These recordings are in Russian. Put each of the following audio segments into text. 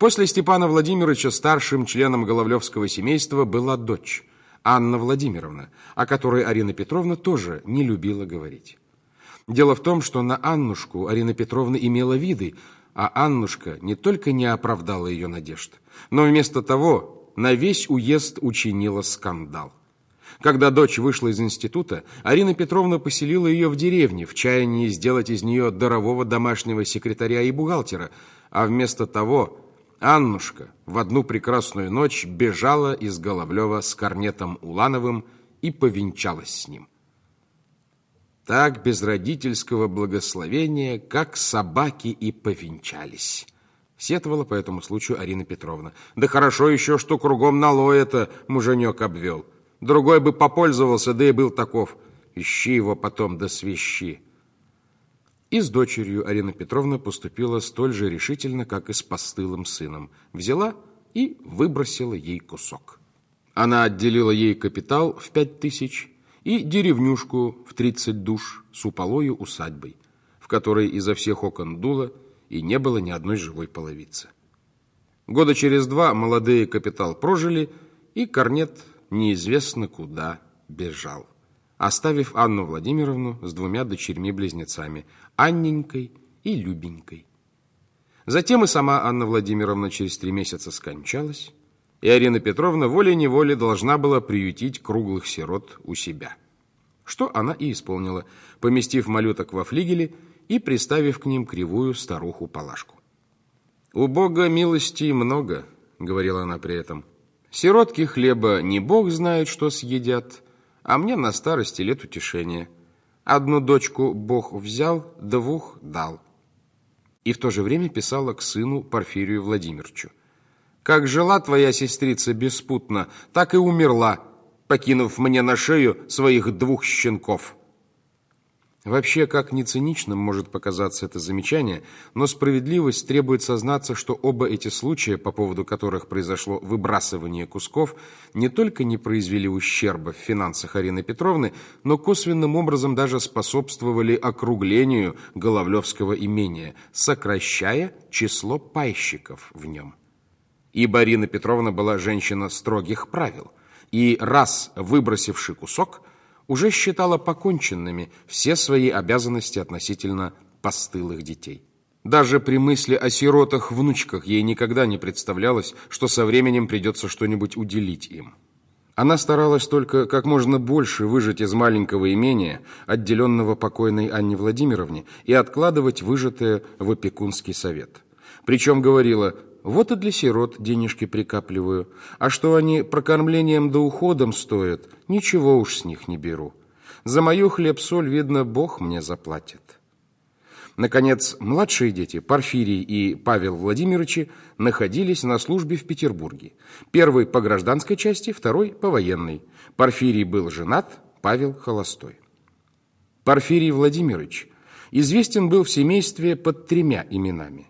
После Степана Владимировича старшим членом Головлевского семейства была дочь Анна Владимировна, о которой Арина Петровна тоже не любила говорить. Дело в том, что на Аннушку Арина Петровна имела виды, а Аннушка не только не оправдала ее надежд, но вместо того на весь уезд учинила скандал. Когда дочь вышла из института, Арина Петровна поселила ее в деревне в чаянии сделать из нее дарового домашнего секретаря и бухгалтера, а вместо того Аннушка в одну прекрасную ночь бежала из Головлева с Корнетом Улановым и повенчалась с ним. Так без родительского благословения, как собаки и повенчались. Сетовала по этому случаю Арина Петровна. Да хорошо еще, что кругом налой это муженек обвел. Другой бы попользовался, да и был таков. Ищи его потом до свищи. И с дочерью Арина Петровна поступила столь же решительно, как и с постылым сыном. Взяла и выбросила ей кусок. Она отделила ей капитал в пять тысяч и деревнюшку в тридцать душ с уполою усадьбой, в которой изо всех окон дуло и не было ни одной живой половицы. Года через два молодые капитал прожили, и Корнет неизвестно куда бежал оставив Анну Владимировну с двумя дочерьми-близнецами, Анненькой и Любенькой. Затем и сама Анна Владимировна через три месяца скончалась, и Арина Петровна волей-неволей должна была приютить круглых сирот у себя. Что она и исполнила, поместив малюток во флигеле и приставив к ним кривую старуху-палашку. «У Бога милости много», — говорила она при этом. «Сиротки хлеба не Бог знает, что съедят, а мне на старости лет утешение. Одну дочку Бог взял, двух дал. И в то же время писала к сыну Порфирию Владимировичу. «Как жила твоя сестрица беспутно, так и умерла, покинув мне на шею своих двух щенков». Вообще, как ни циничным может показаться это замечание, но справедливость требует сознаться, что оба эти случая, по поводу которых произошло выбрасывание кусков, не только не произвели ущерба в финансах Арины Петровны, но косвенным образом даже способствовали округлению Головлевского имения, сокращая число пайщиков в нем. Ибо Арина Петровна была женщина строгих правил, и раз выбросивший кусок – уже считала поконченными все свои обязанности относительно постылых детей. Даже при мысли о сиротах-внучках ей никогда не представлялось, что со временем придется что-нибудь уделить им. Она старалась только как можно больше выжать из маленького имения, отделенного покойной Анне Владимировне, и откладывать выжатое в опекунский совет. Причем говорила – вот и для сирот денежки прикапливаю. А что они прокормлением да уходом стоят, ничего уж с них не беру. За мою хлеб-соль, видно, Бог мне заплатит. Наконец, младшие дети, Порфирий и Павел Владимировичи, находились на службе в Петербурге. Первый по гражданской части, второй по военной. Порфирий был женат, Павел холостой. Порфирий Владимирович известен был в семействе под тремя именами.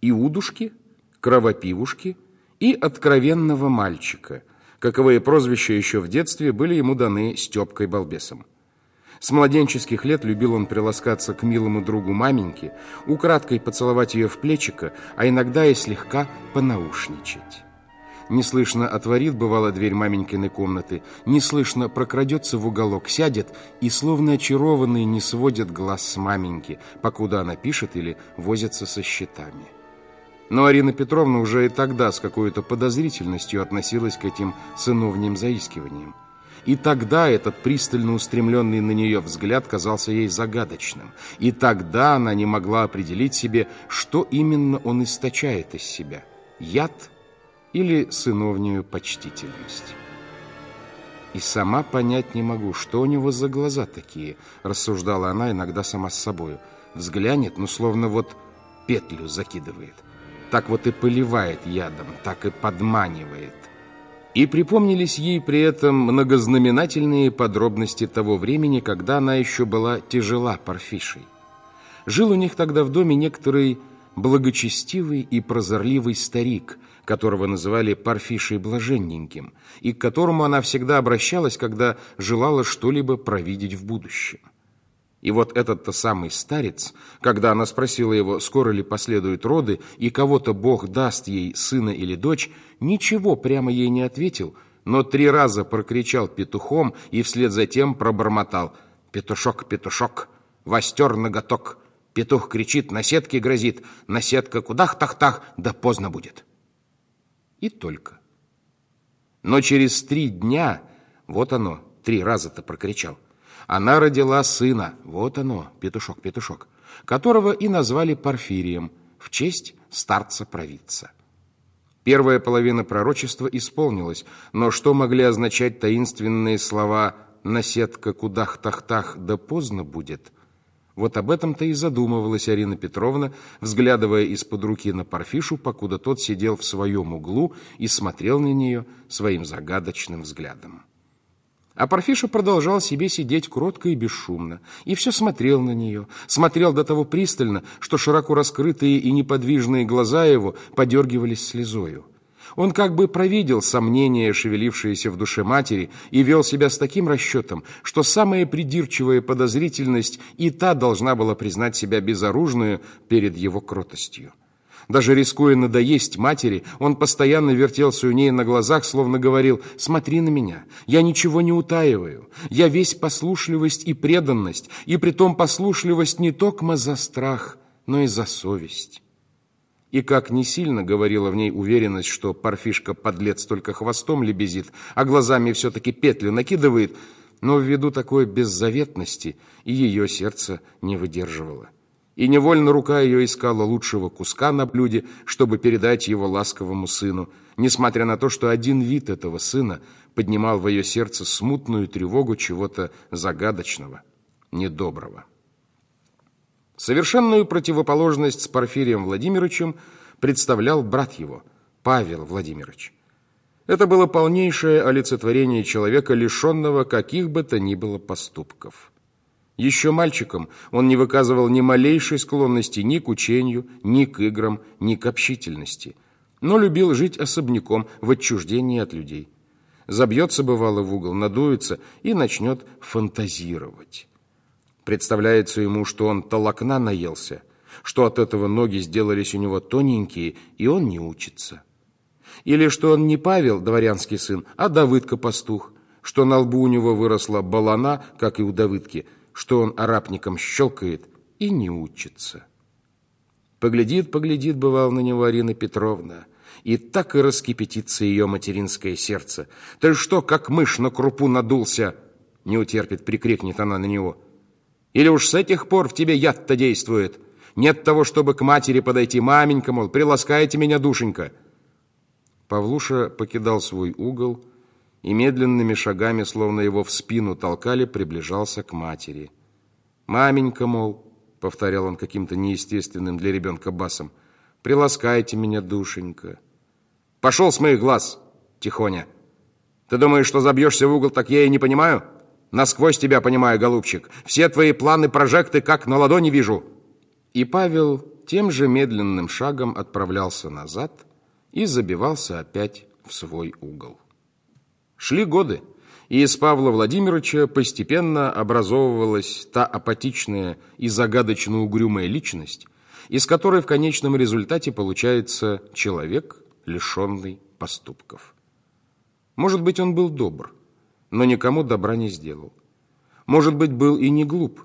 Иудушки – кровопивушки и откровенного мальчика, каковые прозвища еще в детстве были ему даны Степкой Балбесом. С младенческих лет любил он приласкаться к милому другу маменьки, украдкой поцеловать ее в плечико, а иногда и слегка понаушничать. Неслышно отворит, бывало, дверь маменькиной комнаты, неслышно прокрадется в уголок, сядет и, словно очарованный, не сводит глаз с маменьки, покуда она пишет или возится со счетами. Но Арина Петровна уже и тогда с какой-то подозрительностью относилась к этим сыновним заискиваниям. И тогда этот пристально устремленный на нее взгляд казался ей загадочным. И тогда она не могла определить себе, что именно он источает из себя – яд или сыновнюю почтительность. И сама понять не могу, что у него за глаза такие, рассуждала она иногда сама с собою. Взглянет, ну словно вот петлю закидывает так вот и поливает ядом, так и подманивает. И припомнились ей при этом многознаменательные подробности того времени, когда она еще была тяжела Парфишей. Жил у них тогда в доме некоторый благочестивый и прозорливый старик, которого называли Парфишей Блаженненьким, и к которому она всегда обращалась, когда желала что-либо провидеть в будущем. И вот этот-то самый старец, когда она спросила его, скоро ли последуют роды, и кого-то Бог даст ей сына или дочь, ничего прямо ей не ответил, но три раза прокричал петухом и вслед за тем пробормотал «Петушок, петушок, востер ноготок». Петух кричит, на сетке грозит, на сетка кудах-тах-тах, да поздно будет. И только. Но через три дня, вот оно, три раза-то прокричал, она родила сына, вот оно, петушок-петушок, которого и назвали Порфирием в честь старца-провидца. Первая половина пророчества исполнилась, но что могли означать таинственные слова «наседка кудах-тах-тах, да поздно будет»? Вот об этом-то и задумывалась Арина Петровна, взглядывая из-под руки на Парфишу, покуда тот сидел в своем углу и смотрел на нее своим загадочным взглядом. А Парфиша продолжал себе сидеть кротко и бесшумно, и все смотрел на нее, смотрел до того пристально, что широко раскрытые и неподвижные глаза его подергивались слезою. Он как бы провидел сомнения, шевелившиеся в душе матери, и вел себя с таким расчетом, что самая придирчивая подозрительность и та должна была признать себя безоружную перед его кротостью. Даже рискуя надоесть матери, он постоянно вертелся у ней на глазах, словно говорил «Смотри на меня, я ничего не утаиваю, я весь послушливость и преданность, и притом послушливость не только за страх, но и за совесть». И как не сильно говорила в ней уверенность, что парфишка подлец только хвостом лебезит, а глазами все-таки петли накидывает, но ввиду такой беззаветности и ее сердце не выдерживало и невольно рука ее искала лучшего куска на блюде, чтобы передать его ласковому сыну, несмотря на то, что один вид этого сына поднимал в ее сердце смутную тревогу чего-то загадочного, недоброго. Совершенную противоположность с Порфирием Владимировичем представлял брат его, Павел Владимирович. Это было полнейшее олицетворение человека, лишенного каких бы то ни было поступков. Еще мальчиком он не выказывал ни малейшей склонности ни к учению, ни к играм, ни к общительности, но любил жить особняком в отчуждении от людей. Забьется, бывало, в угол, надуется и начнет фантазировать. Представляется ему, что он толокна наелся, что от этого ноги сделались у него тоненькие, и он не учится. Или что он не Павел, дворянский сын, а Давыдка-пастух, что на лбу у него выросла балана, как и у Давыдки – что он арабником щелкает и не учится. Поглядит, поглядит, бывал на него Арина Петровна, и так и раскипятится ее материнское сердце. «Ты что, как мышь на крупу надулся?» Не утерпит, прикрикнет она на него. «Или уж с этих пор в тебе яд-то действует? Нет того, чтобы к матери подойти, маменька, мол, приласкайте меня, душенька!» Павлуша покидал свой угол, и медленными шагами, словно его в спину толкали, приближался к матери. «Маменька, мол», — повторял он каким-то неестественным для ребенка басом, «приласкайте меня, душенька». «Пошел с моих глаз, тихоня! Ты думаешь, что забьешься в угол, так я и не понимаю? Насквозь тебя понимаю, голубчик. Все твои планы, прожекты, как на ладони вижу». И Павел тем же медленным шагом отправлялся назад и забивался опять в свой угол. Шли годы, и из Павла Владимировича постепенно образовывалась та апатичная и загадочно угрюмая личность, из которой в конечном результате получается человек, лишенный поступков. Может быть, он был добр, но никому добра не сделал. Может быть, был и не глуп,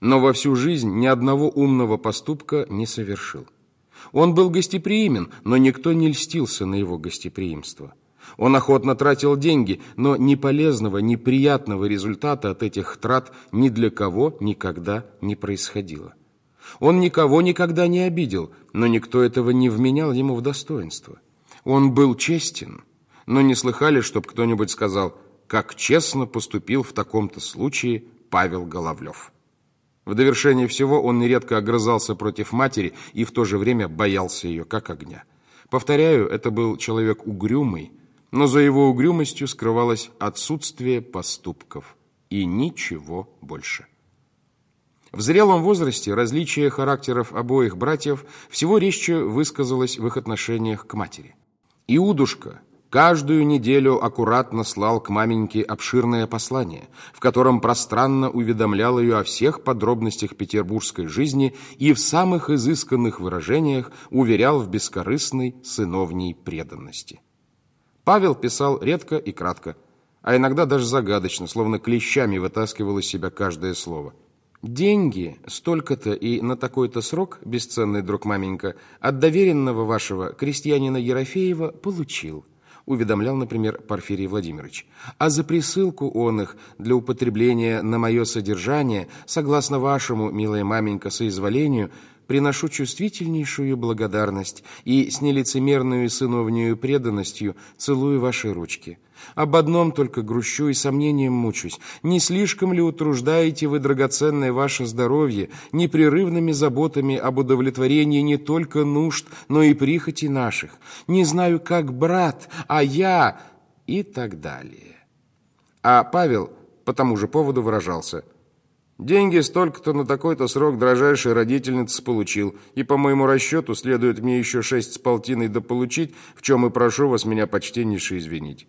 но во всю жизнь ни одного умного поступка не совершил. Он был гостеприимен, но никто не льстился на его гостеприимство. Он охотно тратил деньги, но ни полезного, ни приятного результата от этих трат ни для кого никогда не происходило. Он никого никогда не обидел, но никто этого не вменял ему в достоинство. Он был честен, но не слыхали, чтоб кто-нибудь сказал, как честно поступил в таком-то случае Павел Головлев. В довершение всего он нередко огрызался против матери и в то же время боялся ее, как огня. Повторяю, это был человек угрюмый, но за его угрюмостью скрывалось отсутствие поступков и ничего больше. В зрелом возрасте различие характеров обоих братьев всего резче высказалось в их отношениях к матери. Иудушка, каждую неделю аккуратно слал к маменьке обширное послание, в котором пространно уведомлял ее о всех подробностях петербургской жизни и в самых изысканных выражениях уверял в бескорыстной сыновней преданности. Павел писал редко и кратко, а иногда даже загадочно, словно клещами вытаскивал из себя каждое слово. «Деньги столько-то и на такой-то срок, бесценный друг маменька, от доверенного вашего крестьянина Ерофеева получил» уведомлял, например, Порфирий Владимирович. А за присылку он их для употребления на мое содержание, согласно вашему, милая маменька, соизволению, приношу чувствительнейшую благодарность и с нелицемерную сыновнюю преданностью целую ваши ручки. Об одном только грущу и сомнением мучусь. Не слишком ли утруждаете вы драгоценное ваше здоровье непрерывными заботами об удовлетворении не только нужд, но и прихоти наших? Не знаю, как брат, а я... и так далее. А Павел по тому же поводу выражался – Деньги столько-то на такой-то срок дрожайшая родительница получил, и по моему расчету следует мне еще шесть с полтиной дополучить, в чем и прошу вас меня почтеннейше извинить».